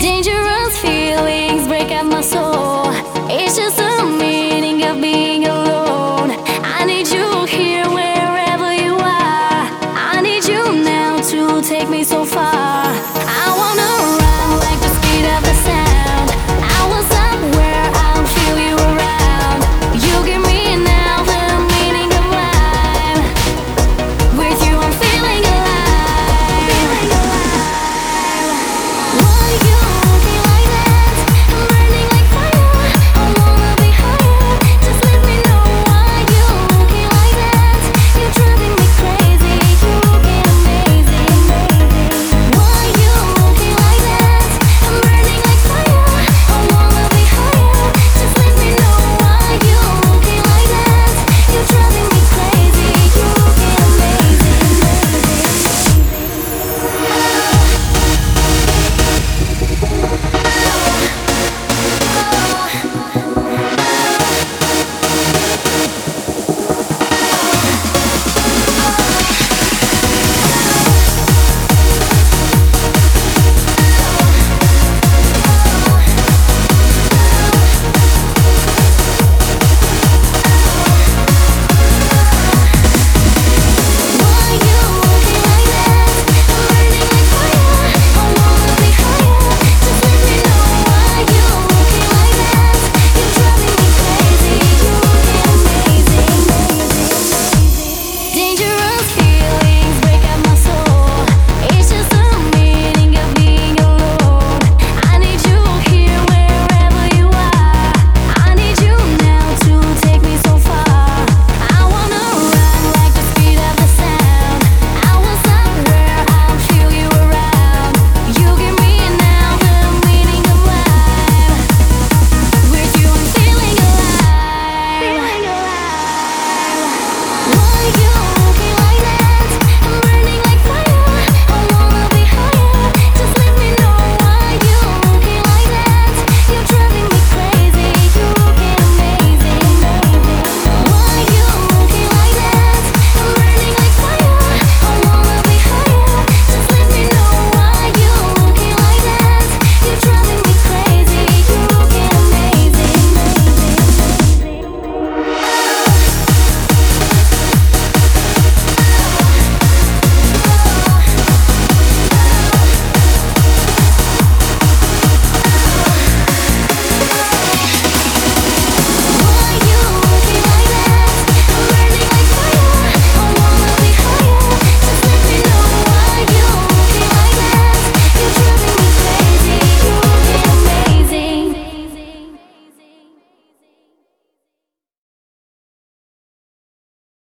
Danger